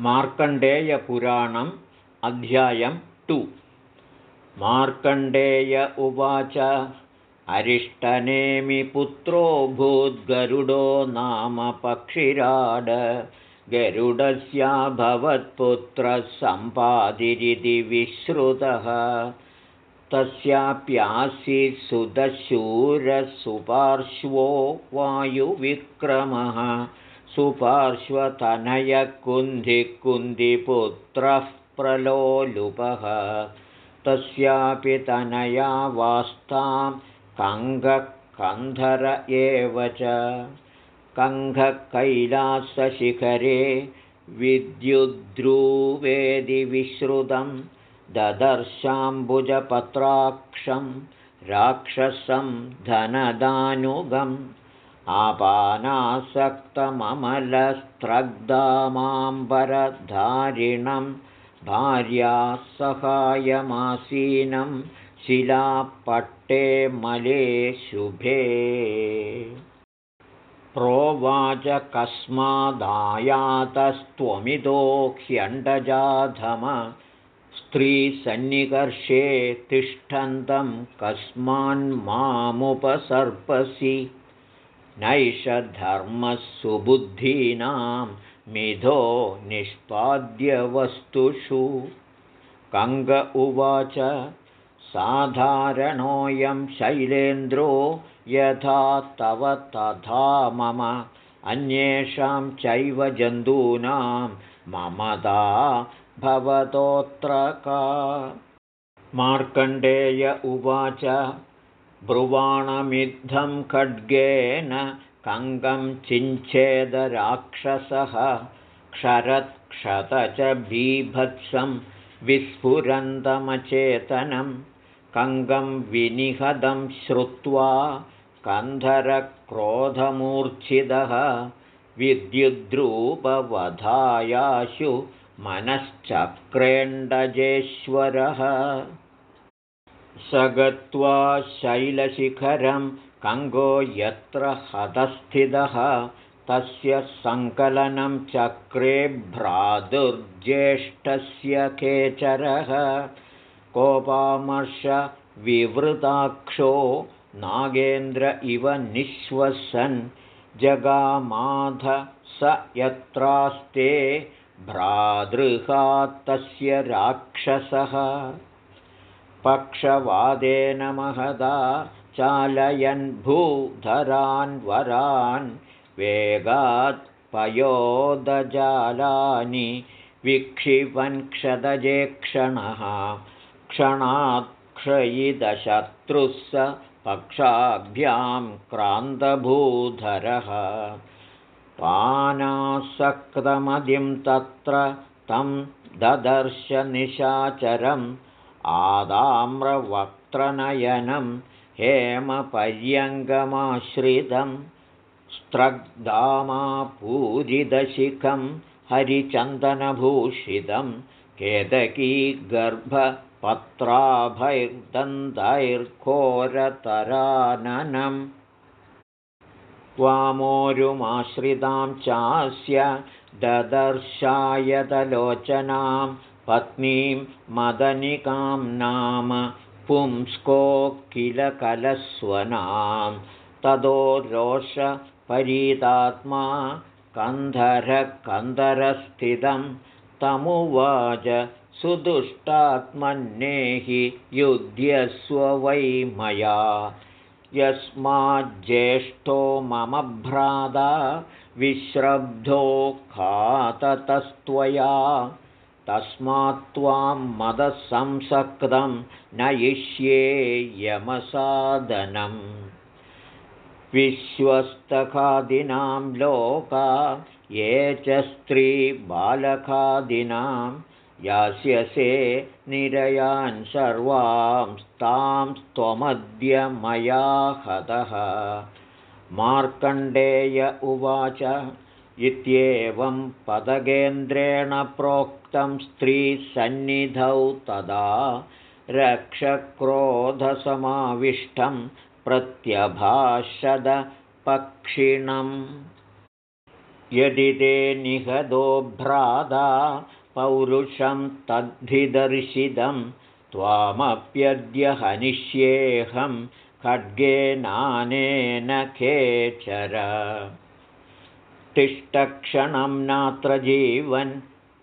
मार्कण्डेयपुराणम् अध्यायं टु। मार्कण्डेय उवाच अरिष्टनेमिपुत्रो भूद्गरुडो नाम पक्षिराड गरुडस्याभवत्पुत्रः सम्पादिरिति विश्रुतः। तस्याप्यासि सुदशूरसुपार्श्वो वायुविक्रमः सुपार्श्वतनयकुन्धिकुन्धिपुत्रः प्रलोलुपः। तस्यापि तनया वास्तां कङ्गकन्धर एव च। कङ्घकैलासशिखरे विद्युद्रुवेदि विश्रुतं ददर्शाम्बुजपत्राक्षं राक्षसं धनदानुगम् आपानासक्तममलस्त्रग्धामाम्बरधारिणं भार्यासहायमासीनं शिलापट्टे मले शुभे। प्रोवाच कस्मादायातस्त्वमिदो ह्यण्डजाधम स्त्रीसन्निकर्षे तिष्ठन्तं कस्मान्मामुपसर्पसि नैष धर्मः सुबुद्धीनां मिथो निष्पाद्यवस्तुषु। कङ्ग उवाच साधारणोऽयं शैलेन्द्रो यथा तव तथा मम अन्येषां चैव जन्तूनां ममदा भवतोऽत्र का मार्कण्डेय उवाच ब्रुवाणमिद्धं खड्गेन कङ्गं क्षरत्क्षत च बीभत्सं विस्फुरन्दमचेतनं कङ्गं विनिहदं श्रुत्वा कन्धरक्रोधमूर्च्छिदः। विद्युद्रूपवधायाशु मनश्चक्रेण्डजेश्वरः स गत्वा शैलशिखरं कङ्गो यत्र हतस्थितः तस्य सङ्कलनं चक्रे भ्रातुर्ज्येष्ठस्य केचरः कोपामर्षविवृताक्षो नागेन्द्र इव निःश्वसन् जगामाध स यत्रास्ते भ्रातृहात्तस्य राक्षसः पक्षवादेन महदा चालयन् भूधरान् वरान् वेगात् पयोदजालानि विक्षिपन् क्षदजे क्षणः क्षणात् क्षयिदशत्रुः स पक्षाभ्यां क्रान्तभूधरः पानासक्तमदिं तत्र तं ददर्शनिशाचरम् आदाम्रवक्त्रनयनं हेमपर्यङ्गमाश्रितं स्त्रग्धामापूरिदशिखं हरिचन्दनभूषितं केतकीगर्भपत्राभैर्दन्तैर्घोरतराननम् वामोरुमाश्रितां चास्य ददर्शायतलोचनां पत्नीं मदनिकां नाम पुंस्को किल कलस्वनां ततो रोषपरीतात्मा कन्धरकन्धरस्थितं सुदुष्टात्मन्नेहि युध्यस्व वै मया। यस्माज्ज्येष्ठो मम भ्राता विश्रब्धो खाततस्त्वया तस्मात् त्वां मदसंसक्तं नयिष्ये यमसादनम् विश्वस्तखादिनां लोका ये च स्त्रीबालकादिनां यास्यसे निरयान् सर्वां तां त्वमद्य मया हतः। मार्कण्डेय उवाच इत्येवं पदगेन्द्रेण प्रोक्तं स्त्रीसन्निधौ तदा रक्षक्रोधसमाविष्टं प्रत्यभाषदपक्षिणम्। यदि ते निहदो भ्राता पौरुषं तद्धिदर्शितं त्वामप्यद्य हनिष्येऽहं खड्गेनानेन खेचर तिष्ठक्षणं नात्र जीवन्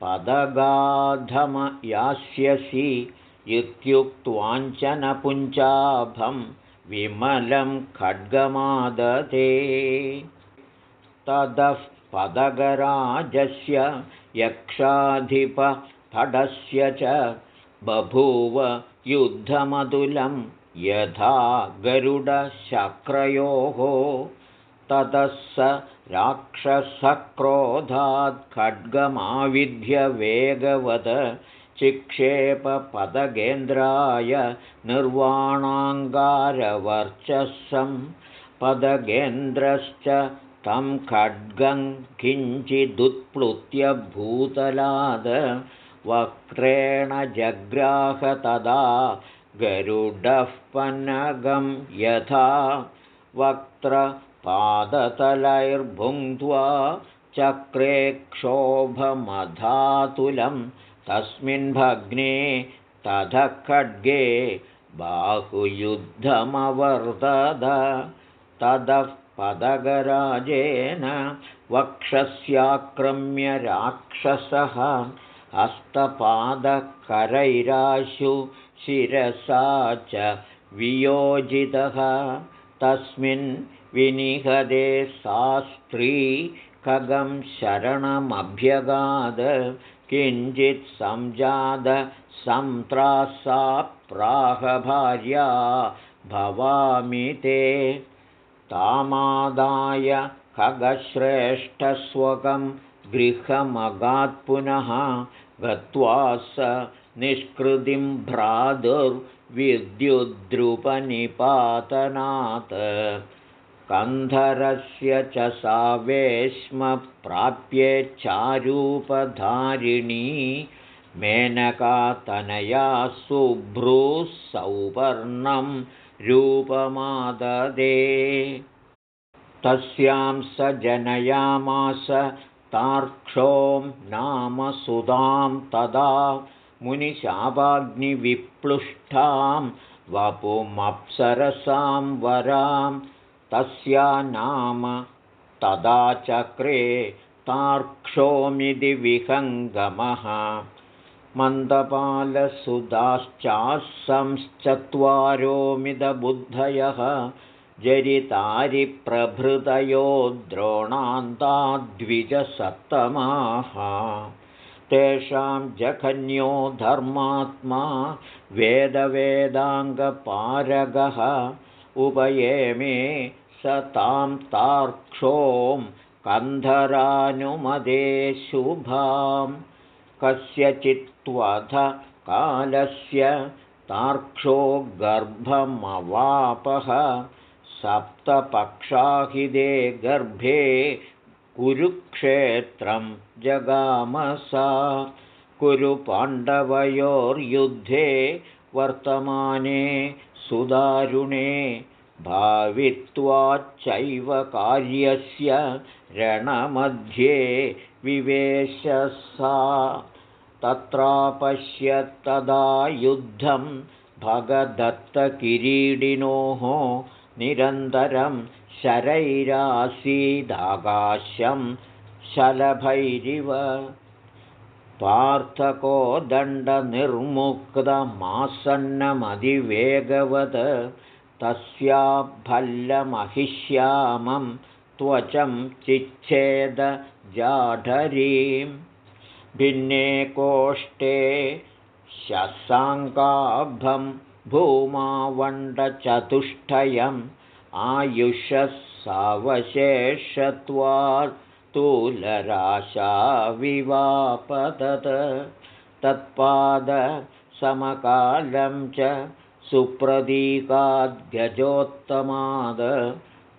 पदगाधम यास्यसि इत्युक्त्वाञ्चनपुञ्चाभं विमलं खड्गमादते। ततः पदगराजस्य यक्षाधिपफडस्य च बभूव युद्धमधुलं यथा गरुडशक्रयोः। ततः स राक्षसक्रोधात् खड्गमाविध्यवेगवद चिक्षेपपदगेन्द्राय निर्वाणाङ्गारवर्चस्सं पदगेन्द्रश्च तं खड्गं किञ्चिदुत्प्लुत्य भूतलाद वक्त्रेण जग्राह तदा गरुडः पन्नगं यथा वक्त्रपादतलैर्भुङ्क्त्वा चक्रे क्षोभमधातुलं तस्मिन् भग्ने ततः खड्गे बाहुयुद्धमवर्तद ततः पदगराजेन वक्षस्याक्रम्य राक्षसः हस्तपादकरैराशु शिरसा च वियोजितः। तस्मिन् विनिहदे सा स्त्री खगं शरणमभ्यगाद किञ्चित् संत्रासा प्राहभार्या भवामि ते। तामादाय खगश्रेष्ठस्वकं गृहमगात्पुनः गत्वा स निष्कृतिं भ्रातुर्विद्युद्रुपनिपातनात् कन्धरस्य च सा वेश्मप्राप्येच्छारूपधारिणी मेनकातनया सुभ्रूः सौवर्णं रूपमाददे। तस्यां स जनयामास तार्क्षों नाम सुधां तदा मुनिशापाग्निविप्लुष्टां वपुमप्सरसां वरां तस्या नाम तदा चक्रे तार्क्षोमिति विहङ्गमः। मन्दपालसुधाश्चासंश्चत्वारोमिदबुद्धयः जरितारिप्रभृतयो द्रोणान्ताद्विजसत्तमाः। तेषां जघन्यो धर्मात्मा वेदवेदाङ्गपारगः उपयेमे स तां तार्क्षों कन्धरानुमदे शुभां कस्यचित्त्वथ कालस्य तार्क्षो गर्भमवापः। सप्तपक्षाहिदे गर्भे कुरुक्षेत्रं जगामसा पाण्डवयोर्युद्धे वर्तमाने सुदारुणे भावित्वाच्चैव कार्यस्य रणमध्ये विवेशसा। तत्रापश्यत्तदा युद्धं भगदत्तकिरीडिनोः निरन्तरं शरैरासीदाकाशं शलभैरिव। पार्थको दण्डनिर्मुक्तमासन्नमधिवेगवत् तस्याभल्लमहिष्यामं त्वचं चिच्छेदजाढरीं भिन्ने कोष्ठे शशाङ्काभं भूमावण्डचतुष्टयम् आयुषः सावशेषत्वात्तूलराशाविवापतत् तत्पादसमकालं च सुप्रतीकाद्गजोत्तमाद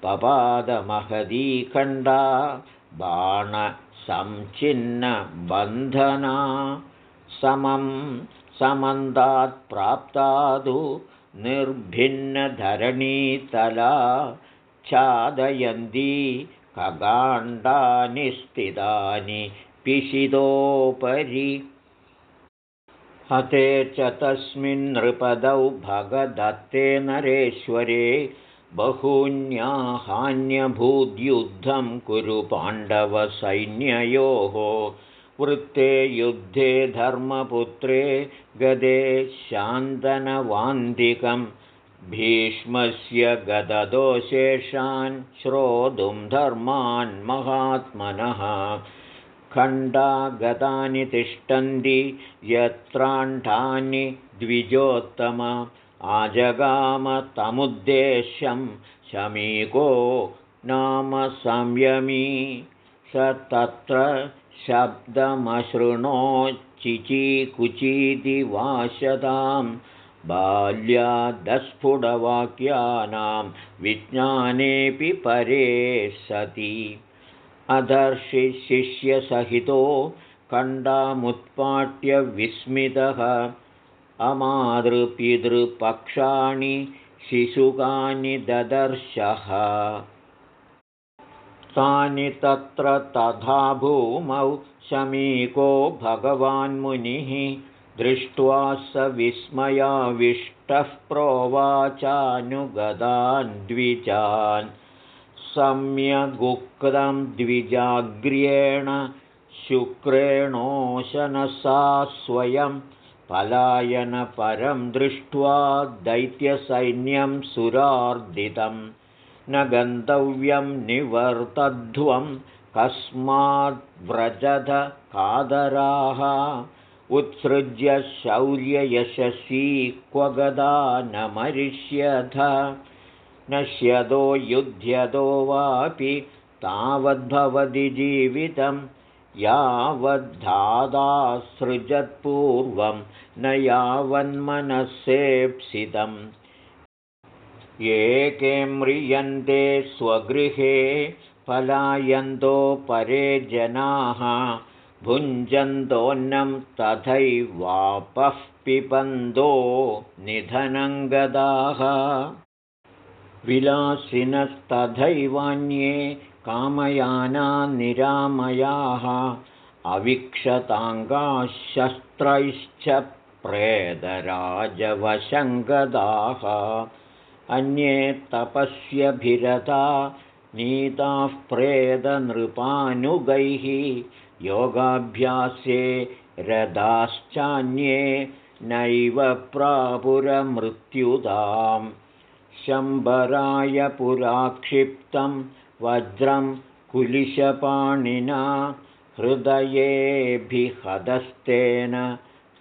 पपादमहदीखण्डा बाणसंचिन्नबन्धना समं समन्दात्प्राप्तादु निर्भिन्नधरणीतला छादयन्ती खगाण्डानि स्थितानि पिशिदोपरि हते च तस्मिन् नृपदौ भगदत्ते नरेश्वरे बहून्याहान्यभूद्युद्धं कुरु पाण्डवसैन्ययोः वृत्ते युद्धे धर्मपुत्रे गदे शान्तनवान्तिकं भीष्मस्य गददोषेषान् श्रोतुं धर्मान् महात्मनः खण्डा गतानि तिष्ठन्ति यत्राण्ठानि द्विजोत्तम। आजगामतमुद्देश्यं शमीको नाम संयमी। स तत्र शब्दमशृणोच्चिचीकुचीति वाशतां। बाल्यादस्फुटवाक्यानां विज्ञानेऽपि परे सति अदर्शिशिष्यसहितो कण्डामुत्पाट्य विस्मितः अमातृपितृपक्षाणि शिशुकानि ददर्शः। तानि तत्र तथा भूमौ शमीको भगवान्मुनिः दृष्ट्वा स विस्मयाविष्टः प्रोवाचानुगदान् द्विजान् सम्यगुक्तं द्विजाग्र्येण शुक्रेणोशनसा स्वयं पलायनपरं दृष्ट्वा दैत्यसैन्यं सुरार्दितं। न गन्तव्यं निवर्तध्वं कस्माद्व्रजध कादराः। उत्सृज्य शौर्ययशसी क्व गदा न मरिष्यथ नश्यतो युध्यतो वापि तावद्भवति जीवितं यावद्धादासृजत्पूर्वं न यावन्मनस्सेप्सितम् एके म्रियन्ते स्वगृहे पलायन्तो परे जनाः भुञ्जन्तोन्नं तथैवापः पिबन्तो निधनङ्गदाः विलासिनस्तथैवान्ये कामयाना निरामयाः अवीक्षताङ्गाशस्त्रैश्च प्रेदराजवशङ्गदाः अन्ये तपस्यभिरता नीताः प्रेदनृपानुगैः योगाभ्यासे रथाश्चान्ये नैव प्रापुरमृत्युदाम् शम्बराय पुराक्षिप्तं वज्रं कुलिशपाणिना हृदयेऽभिहदस्तेन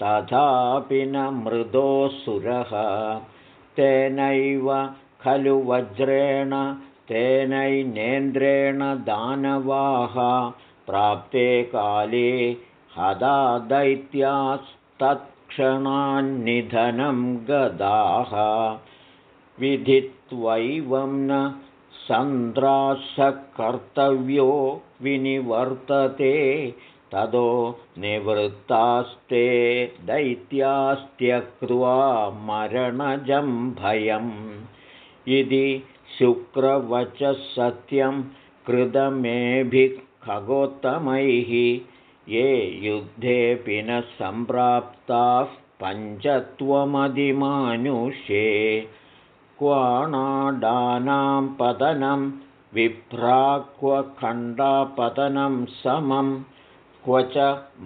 तथापि न मृदोऽसुरः तेनैव खलु वज्रेण तेनैनेन्द्रेण दानवाः। प्राप्ते काले हदा दैत्यास्तत्क्षणान्निधनं गदाः विधित्वैवं न सन्द्रासकर्तव्यो विनिवर्तते तदो निवृत्तास्ते दैत्यास्त्यक्त्वा मरणजं भयम्। इति शुक्रवचः सत्यं कृतमेभिः खगोत्तमैः ये युद्धेऽपि न सम्प्राप्ताः पञ्चत्वमधिमानुषे क्वाणाडानां पतनं विभ्राक्वखण्डापतनं समं क्व च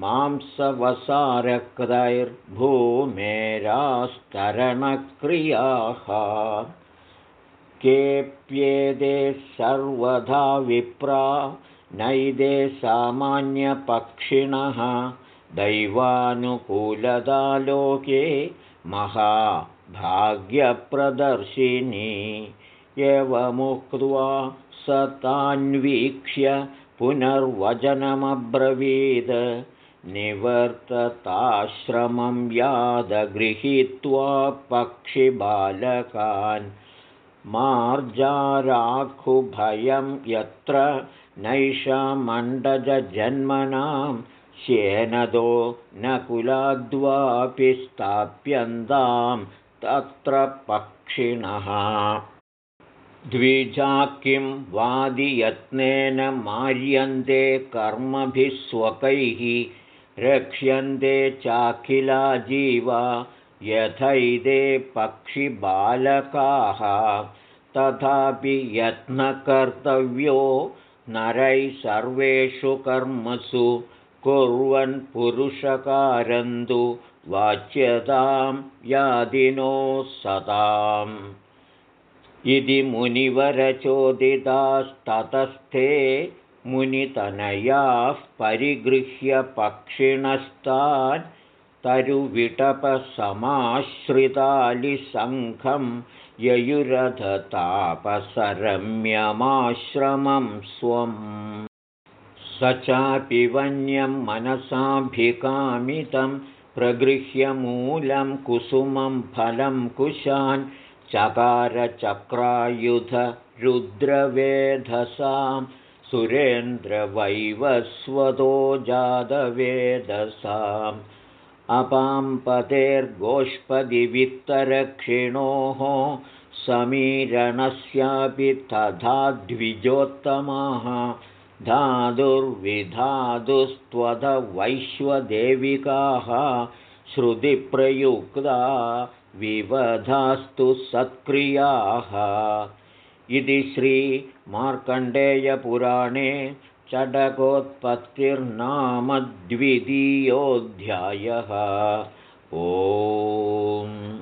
मांसवसारकृतैर्भूमेरास्तरणक्रियाः केऽप्येते सर्वधा विप्रा नैदे सामान्यपक्षिणः दैवानुकूलदालोके महा भाग्यप्रदर्शिनी एवमुक्त्वा स तान्वीक्ष्य पुनर्वचनमब्रवीद निवर्तताश्रमं यादगृहीत्वा पक्षिबालकान् मार्जाराखुभयं यत्र नैषामण्डजन्मनां श्येनदो न कुलाद्वापि स्थाप्यन्तां तत्र पक्षिणः। द्विजा किं वादियत्नेन मार्यन्ते कर्मभिः स्वकैः रक्ष्यन्ते चाखिला जीवा यथैदे पक्षिबालकाः। तथापि यत्नकर्तव्यो नरैः सर्वेषु कर्मसु कुर्वन् पुरुषकारन्तु वाच्यतां यादिनो सताम्। इति मुनिवरचोदितास्ततस्थे मुनितनयाः परिगृह्य पक्षिणस्तान् तरुविटपसमाश्रितालिसङ्घं ययुरधतापसरम्यमाश्रमं स्वम्। स चापि वन्यं मनसाभिकामितं प्रगृह्यमूलं कुसुमं फलं कुशान् चकारचक्रायुधरुद्रवेधसां सुरेन्द्रवैवस्वतो जातवेदसाम् अपाम्पतेर्गोष्पदिवित्तरक्षिणोः समीरणस्यापि तथा द्विजोत्तमाः धातुर्विधातुस्त्वदवैश्वदेविकाः श्रुतिप्रयुक्ता विवधास्तु सत्क्रियाः। इति श्रीमार्कण्डेयपुराणे चडकोत्पत्तिर्नाम द्वितीयोऽध्यायः ओम्